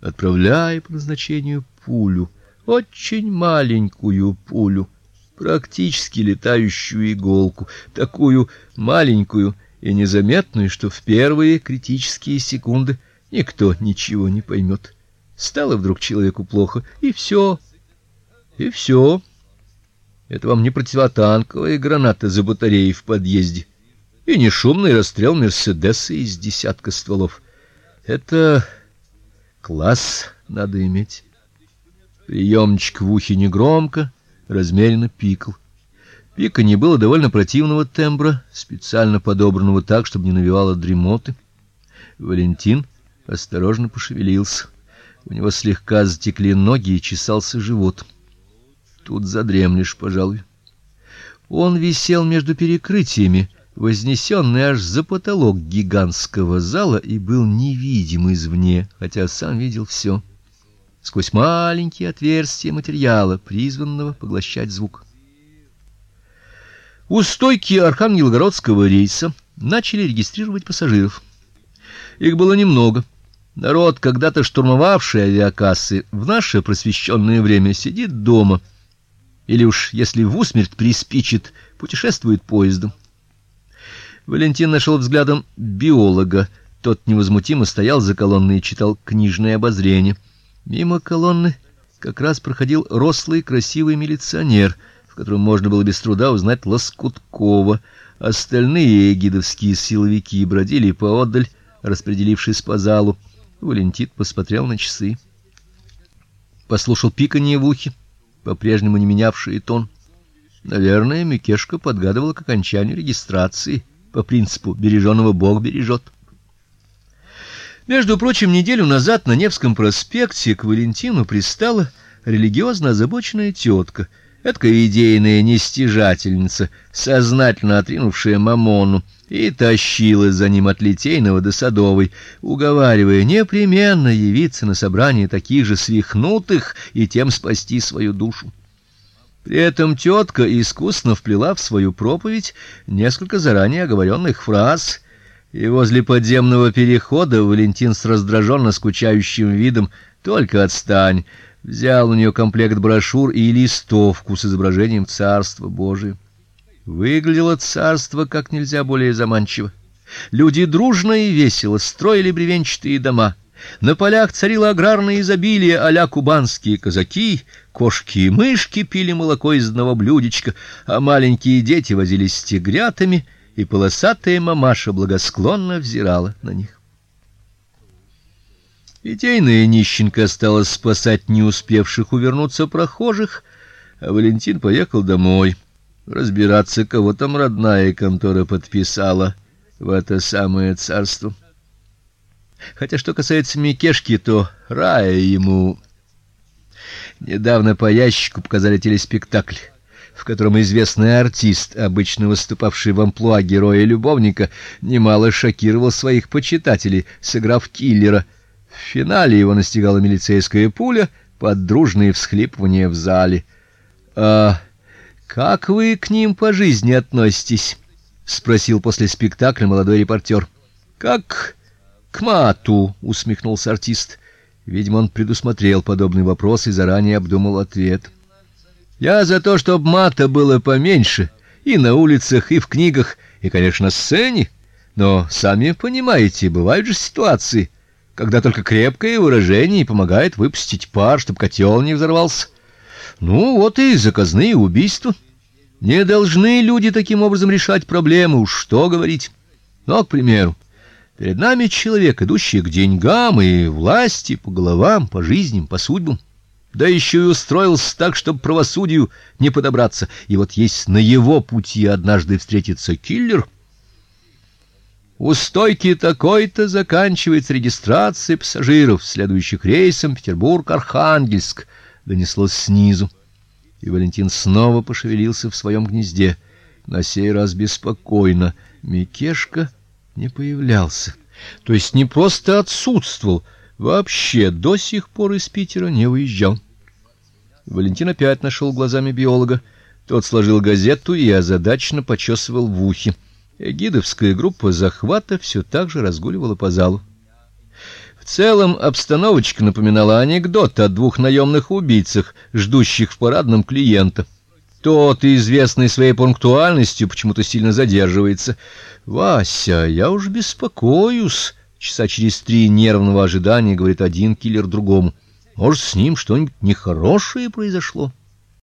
отправляя по назначению пулю, очень маленькую пулю, практически летающую иголку, такую маленькую и незаметную, что в первые критические секунды никто ничего не поймет. Стало вдруг человеку плохо, и все. И все. Это вам не противотанковая граната за батареей в подъезде, и не шумный расстрел Мерседеса из десятка стволов. Это класс надо иметь. Приемничек в ухе негромко, размеренно пикал. Пика не было довольно противного тембра, специально подобранного так, чтобы не навевало дремоты. Валентин осторожно пошевелился. У него слегка затекли ноги и чесался живот. Тут задремлешь, пожалуй. Он висел между перекрытиями, вознесенный аж за потолок гигантского зала и был невидим извне, хотя сам видел все сквозь маленькие отверстия материала, призванного поглощать звук. У стойки Архангелогородского рейса начали регистрировать пассажиров. Их было немного. Народ, когда-то штурмовавший авиакассы, в наше просвещенное время сидит дома. Или уж, если в усмерть приспичит, путешествует поездом. Валентин нашел взглядом биолога. Тот невозмутимо стоял за колонной и читал книжное обозрение. Мимо колонны как раз проходил рослый красивый милиционер, в котором можно было без труда узнать Лоскуткова. Остальные эгидовские силовики бродили поодаль, распределившись по залу. Валентин посмотрел на часы. Послушал пиканье в ухе, по-прежнему не менявшее тон. Наверное, Микешка подгадывала к окончанию регистрации по принципу береженого Бог бережет. Между прочим, неделю назад на Невском проспекте к Валентину пристала религиозно озабоченная тетка, эткая идейная нестяжательница, сознательно отринувшая мамону, и тащила за ним от Литейного до Садовой, уговаривая непременно явиться на собрание таких же свихнутых и тем спасти свою душу. При этом тетка искусно вплела в свою проповедь несколько заранее оговоренных фраз — и возле подземного перехода Валентин с раздраженно скучающим видом только отстань, взял у нее комплект брошюр и листовку с изображением Царства Божия. Выглядело царство как нельзя более заманчиво. Люди дружно и весело строили бревенчатые дома. На полях царило аграрное изобилие а-ля кубанские казаки, кошки и мышки пили молоко из одного блюдечка, а маленькие дети возились с тигрятами — и полосатая мамаша благосклонно взирала на них. Идейная нищенка стала спасать не успевших увернуться прохожих, а Валентин поехал домой разбираться, кого там родная контора подписала в это самое царство. Хотя что касается Микешки, то рая ему недавно по ящику показали телеспектакль в котором известный артист, обычно выступавший в амплуа героя-любовника, немало шокировал своих почитателей, сыграв киллера. В финале его настигала милицейская пуля под дружные всхлипывания в зале. А как вы к ним по жизни относитесь? спросил после спектакля молодой репортер. Как к мату, усмехнулся артист. Видимо, он предусмотрел подобный вопрос и заранее обдумал ответ. Я за то, чтобы мата было поменьше и на улицах, и в книгах, и, конечно, на сцене. Но сами понимаете, бывают же ситуации, когда только крепкое выражение помогает выпустить пар, чтобы котел не взорвался. Ну, вот и заказные убийства. Не должны люди таким образом решать проблемы, уж что говорить. Но, к примеру, перед нами человек, идущий к деньгам и власти, по головам, по жизням, по судьбам да еще и устроился так, чтобы правосудию не подобраться. И вот есть на его пути однажды встретится киллер. У стойки такой-то заканчивается регистрация пассажиров, следующих рейсом Петербург-Архангельск, донеслось снизу. И Валентин снова пошевелился в своем гнезде, на сей раз беспокойно. Микешка не появлялся. То есть не просто отсутствовал, вообще до сих пор из Питера не выезжал. Валентин опять нашел глазами биолога. Тот сложил газету и озадаченно почесывал в ухе. Эгидовская группа захвата все так же разгуливала по залу. В целом обстановочка напоминала анекдот о двух наемных убийцах, ждущих в парадном клиента. Тот, известный своей пунктуальностью, почему-то сильно задерживается. Вася, я уж беспокоюсь. Часа через три нервного ожидания говорит один киллер другому. Может, с ним что-нибудь нехорошее произошло?